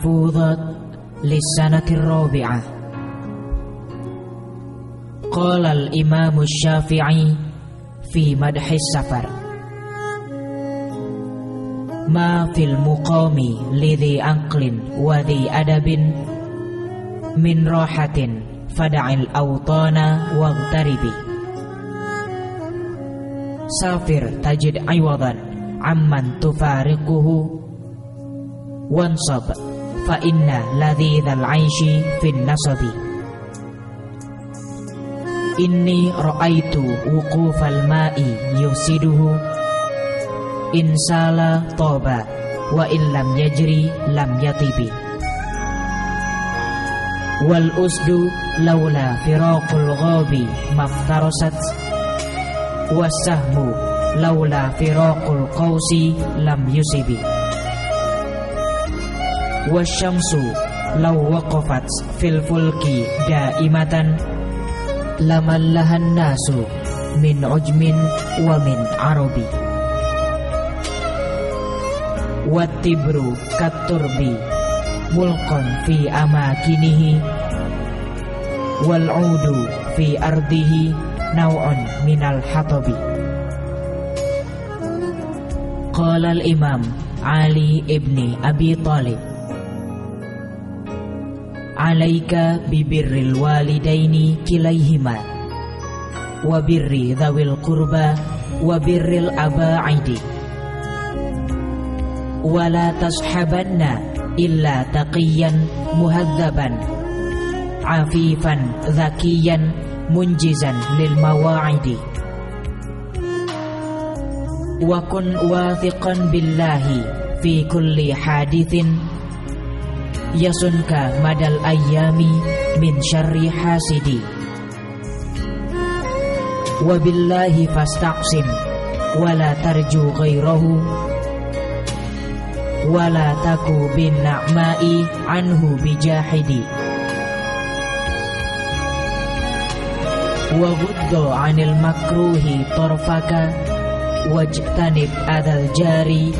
المحفوظات للسنة الرابعة قال الإمام الشافعي في مدح السفر ما في المقام لذي عقل وذي أدب من راحة فدع الأوطان واغتربي سافر تجد عوضا عمن تفارقه وانصب fa inna ladhi ladzidal aishi fin nasabi. Inni ra'aitu wuqufal ma'i yusiduhu insala toba wa in lam yajri lam yatibi. Wal usdu laula firaqul ghabi maftarasat. Wasahmu laula firaqul qausi lam yusibi wasyamsu law waqafat fil fulki daimatan lamallahan nasu min ujmin wa min arabi. Watibru katurbi mulqan fi amakinihi wal'udu fi ardihi naw'un minal hatabi. Qala al imam ali ibni abi talib alaika bibirril walidaini kilaihima wa birri dhawil qurba wa birril abaidi. Wa la tashabanna illa taqiyan muhadzaban afifan zakiyan munjizan lil mawaidi. Wa kun wathiqan billahi fi kulli hadithin yasunka madal ayami min syarri hasidi. Wabillahi fastaqsim wala tarju ghairahu wala taku bin na'mai anhu bijahidi wa guddo anil makruhi torfaka wajtanib adal jari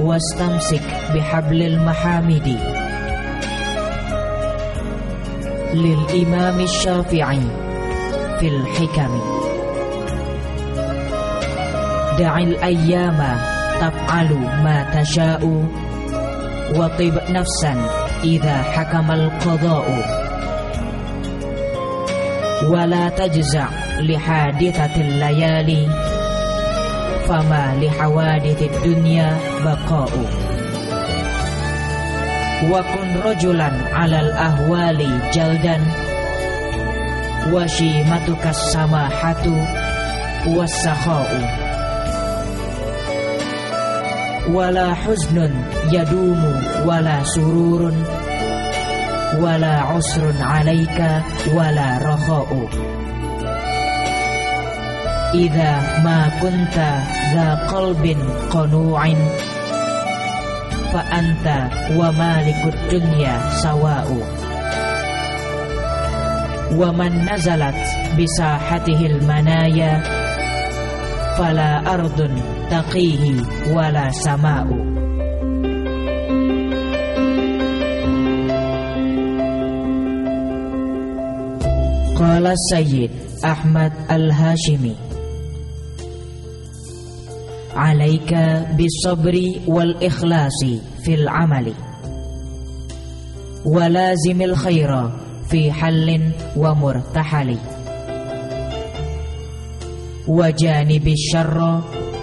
wastamsik bihablil mahamidi. للإمام الشافعي في الحكم. دع الأيام تفعل ما تشاء وطب نفسا إذا حكم القضاء. ولا تجزع لحادثة الليالي فما لحوادث الدنيا بقاء. Wakun rojulan alal ahwali jaldan. Wa sama hatu Wasahau wala huznun yadumu wala sururun. Wala usrun alaika wala rohau Ida ma kunta dha qalbin qanu'in fa anta wa malikud dunya sawa'u. Wa man nazalat bisahatihil manaya fala ardun taqihi wala sama'u. Qala Sayyid Ahmad Al-Hashimi. عليك بالصبر والإخلاص في العمل. ولازم الخير في حل ومرتحل. وجانب الشر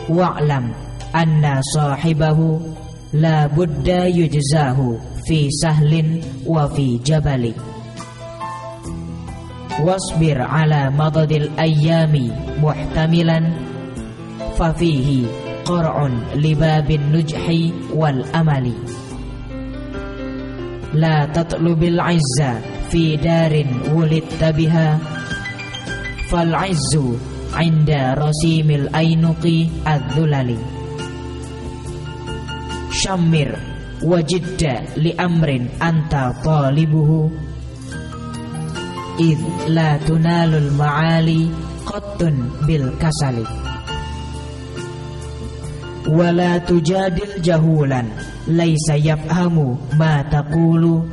واعلم أن صاحبه لا بد يجزاه في سهل وفي جبل. واصبر على مضض الأيام محتملا ففيه قرع لباب النجح والأمل لا تطلب العز في دار ولدت بها فالعز عند رسيم الأينق الذلل شمر وجد لأمر أنت طالبه إذ لا تنال المعالي قط بالكسل wala tujadil jahulan. Laisa yafhamu ma taqulu.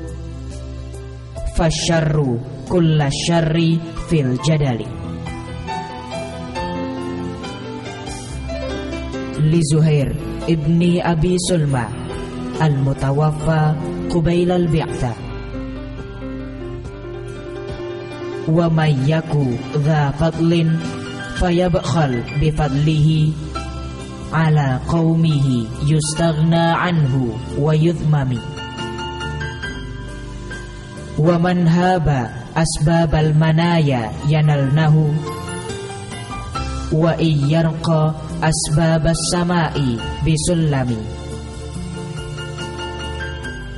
Fasyarru kullasyarri fil jadali. Li Zuhair ibni Abi Sulma al-mutawaffa qubail al-bi'tha. Wa may yaku dha fadlin fayabkhal bi fadlihi ala qaumihi yustaghna anhu wa yudhmami wa man haba asbabal manaya yanalnahu wa iyyarqa asbabas samai bisullami.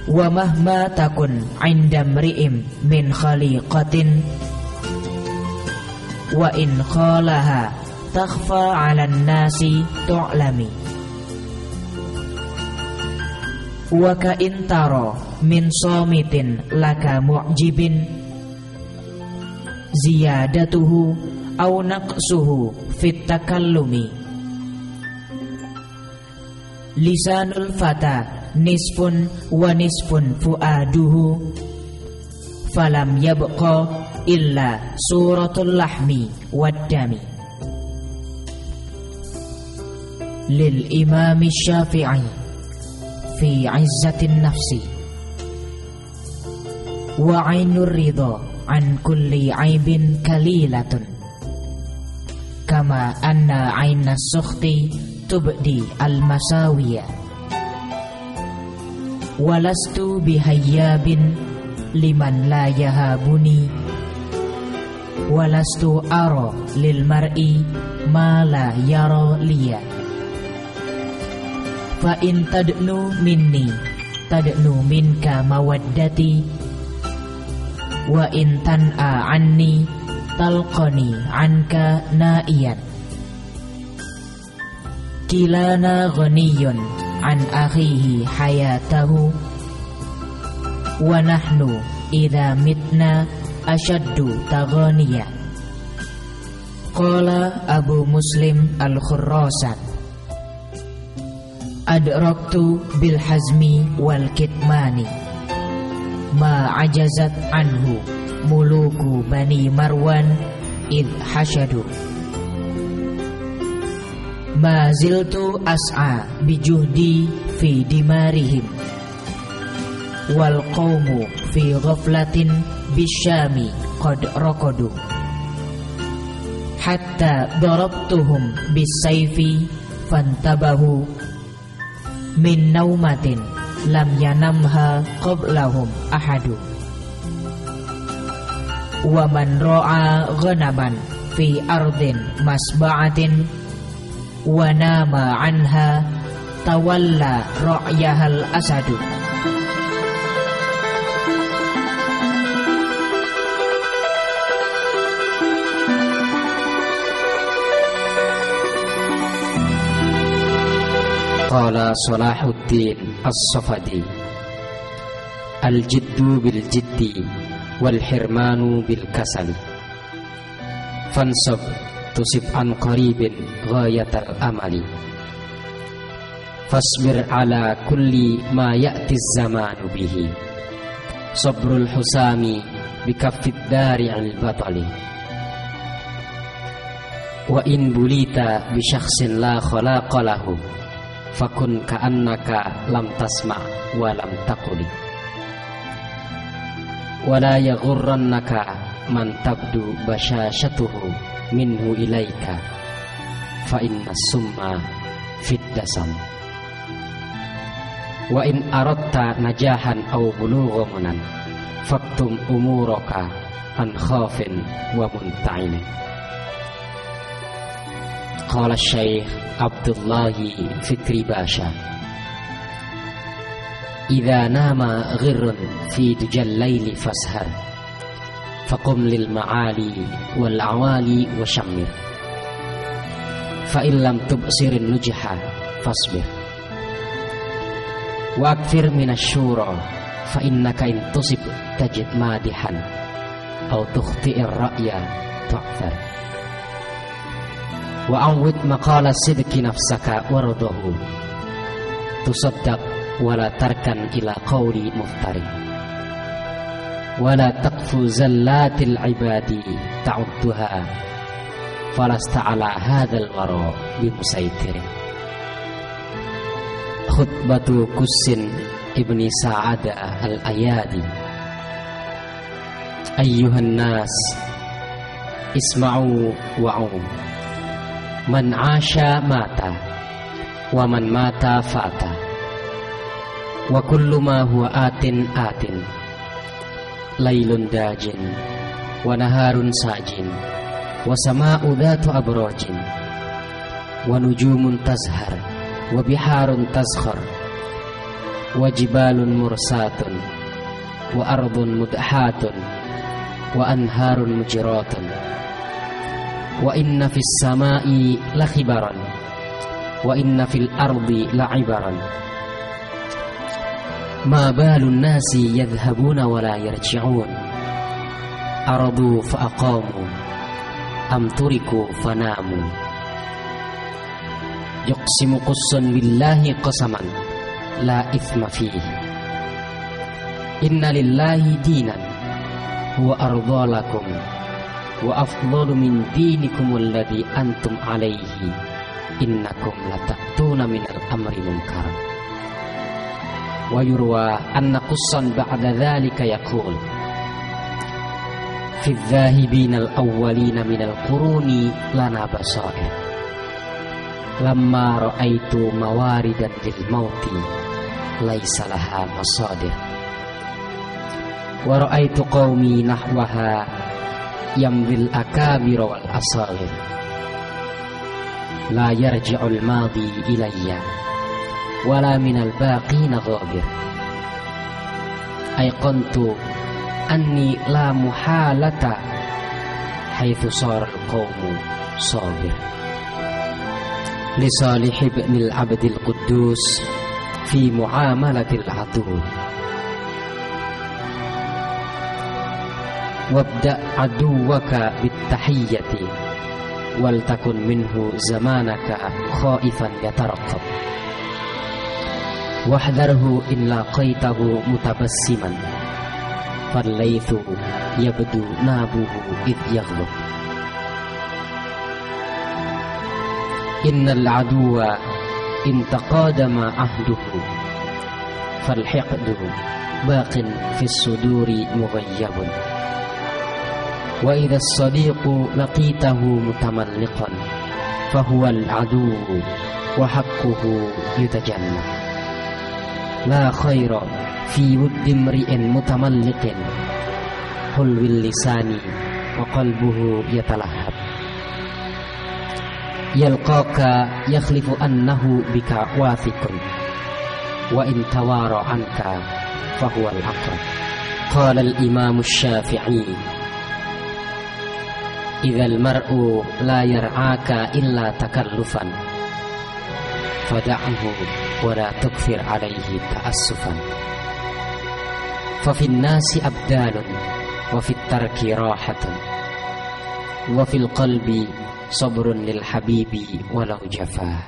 Wa mahma takun indamri'im min khaliqatin wa in khalaha takhfa 'alan nasi tu'lami wa ka intaro min somitin laka mu'jibin ziyadatuhu aw naqsuhu fit takallumi lisanul fata nisfun wa nisfun fuaduhu falam yabqa illa suratul lahmi wad dami للإمام الشافعي في عزة النفس. وعين الرضا عن كل عيب كليلة. كما أن عين السخط تبدي المساوية ولست بهياب لمن لا يهابني. ولست أرى للمرء ما لا يرى لي. Fa in tadnu minni tadnu minka mawaddati. Wa in tan'a anni talqani anka na'iyat. Kilana ghaniyun an akhihi hayatahu. Wa nahnu idha mitna ashaddu taghaniya. Qala Abu Muslim Al-Khurrasat adraktu bil hazmi wal kitmani. Ma ajazat anhu muluku bani marwan id hasyadu. Ma ziltu as'a bijuhdi fi dimarihim. Wal qawmu fi ghaflatin bisyami qad rakadu hatta darabtuhum bisayfi fantabahu min naumatin lam yanamha qablahum ahadu. Wa man ra'a ghanaman fi ardin masba'atin wa nama anha tawalla ra'yahal asadu. قال صلاح الدين الصفدي الجد بالجد والحرمان بالكسل فانصب تصب عن قريب غاية الأمل فاصبر على كل ما يأتي الزمان به صبر الحسام بكف الدارع البطل وإن بليت بشخص لا خلاق له fakun ka'annaka lam tasma wa lam taquli. Wala yaghurrannaka man tabdu bashashatuhu minhu ilaika fa inna summa fid dasam wa in aratta najahan aw bulugha munan faktum umuraka an khafin wa munta'in قال الشيخ عبد الله فكري باشا. إذا نام غر في دجى الليل فاسهر فقم للمعالي والأعوالي وشمر. فإن لم تبصر النجح فاصبر. وأكثر من الشورى فإنك إن تصب تجد مادحا أو تخطئ الرأي تعثر وعود مقال الصدق نفسك ورضه تصدق ولا تركن إلى قول مفتري ولا تقف زلات العباد تعدها فلست على هذا الورى بمسيطر خطبة كس ابن سعد الأيادي أيها الناس اسمعوا وعوا Man asya mata Wa man mata fata. Wa kullu ma huwa atin atin Lailun dajin Wa naharun sajin Wa sama'u dhatu abrojin Wa nujumun tazhar Wa biharun tazhar Wa jibalun mursatun Wa ardun mudhatun Wa anharun mujiratun وإن في السماء لخبرا وإن في الأرض لعبرا ما بال الناس يذهبون ولا يرجعون أرضوا فأقاموا أم تركوا فناموا يقسم قص بالله قسما لا إثم فيه إن لله دينا هو أرضى لكم وأفضل من دينكم الذي أنتم عليه. إنكم لتأتون من الأمر منكرا. ويروى أن قصا بعد ذلك يقول في الذاهبين الأولين من القرون لنا بصائر. لما رأيت مواردا للموت ليس لها مصادر. ورأيت قومي نحوها يمضي الأكابر والأصاغر لا يرجع الماضي إلي ولا من الباقين غابر. أيقنت أني لا محالة حيث صار القوم صابر. لصالح ابن العبد القدوس في معاملة العدو وابدأ عدوك بالتحية ولتكن منه زمانك خائفا يترقب واحذره إن لاقيته متبسما فالليث يبدو نابه إذ يغلب. إن العدو إن تقادم عهده فالحقد باق في الصدور مغيب. وإذا الصديق لقيته متملقا فهو العدو وحقه يتجنب. لا خير في ود امرئ متملق حلو اللسان وقلبه يتلهب. يلقاك يخلف أنه بك واثق وإن توارى عنك فهو الأقرب. قال الإمام الشافعي Idzal mar'u la yar'aka illa takallufan. Fada'hu wa la tukfir 'alaihi ta'assufan. Fa fin nasi abdalun wa fit tarki rahatun. Wa fil qalbi sabrun lil habibi walau jafa.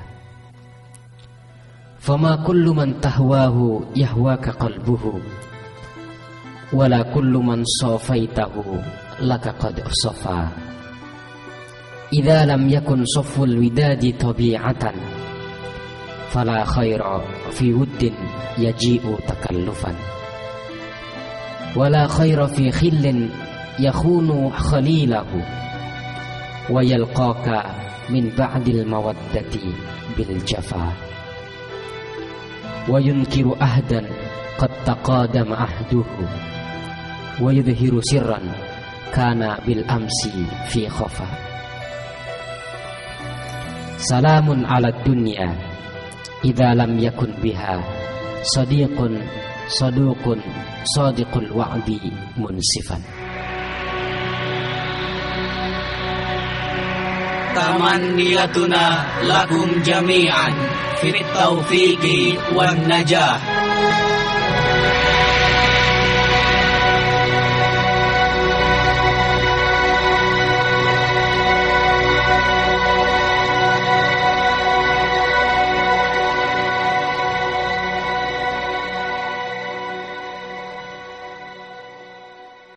Fama kullu man tahwahu yahwaka qalbuhu. Wala kullu man safaitahu laka qad safa. إذا لم يكن صف الوداد طبيعة فلا خير في ود يجيء تكلفا. ولا خير في خل يخون خليله ويلقاك من بعد المودة بالجفا. وينكر أهدا قد تقادم عهده ويظهر سرا كان بالأمس في Salamun ala dunia, Idza lam yakun biha Sadiqun Sadukun Sadiqul wa'di munsifan. Tamaniyatuna lakum jami'an Fit taufiqi wa najah.